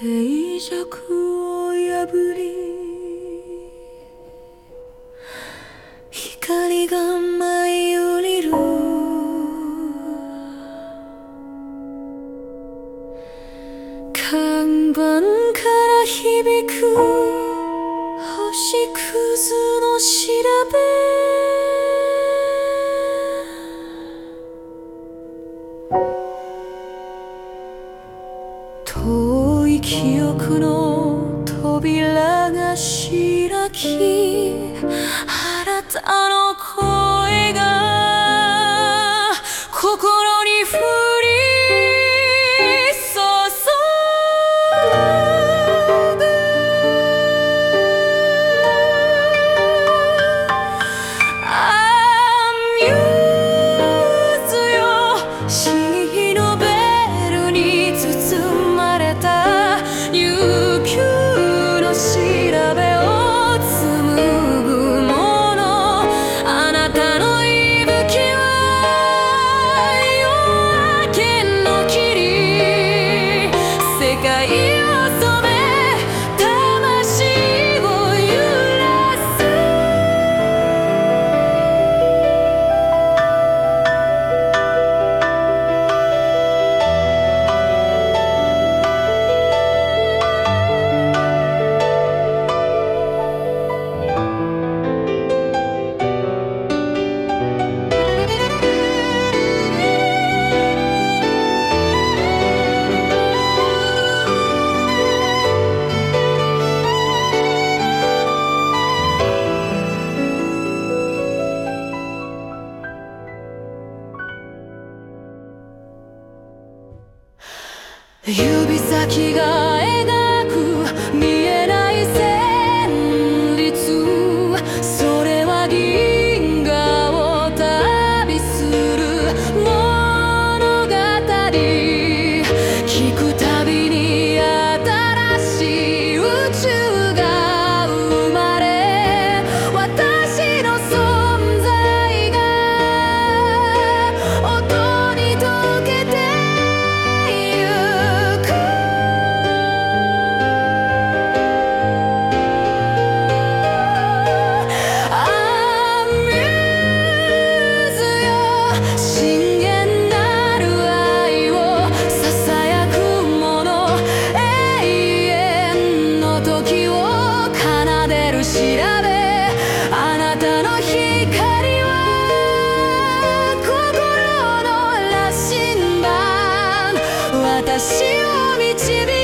静寂を破り光が舞い降りる。看板から響く星屑の調べ。記憶の扉が開きあなたの声指先が笑顔私を導く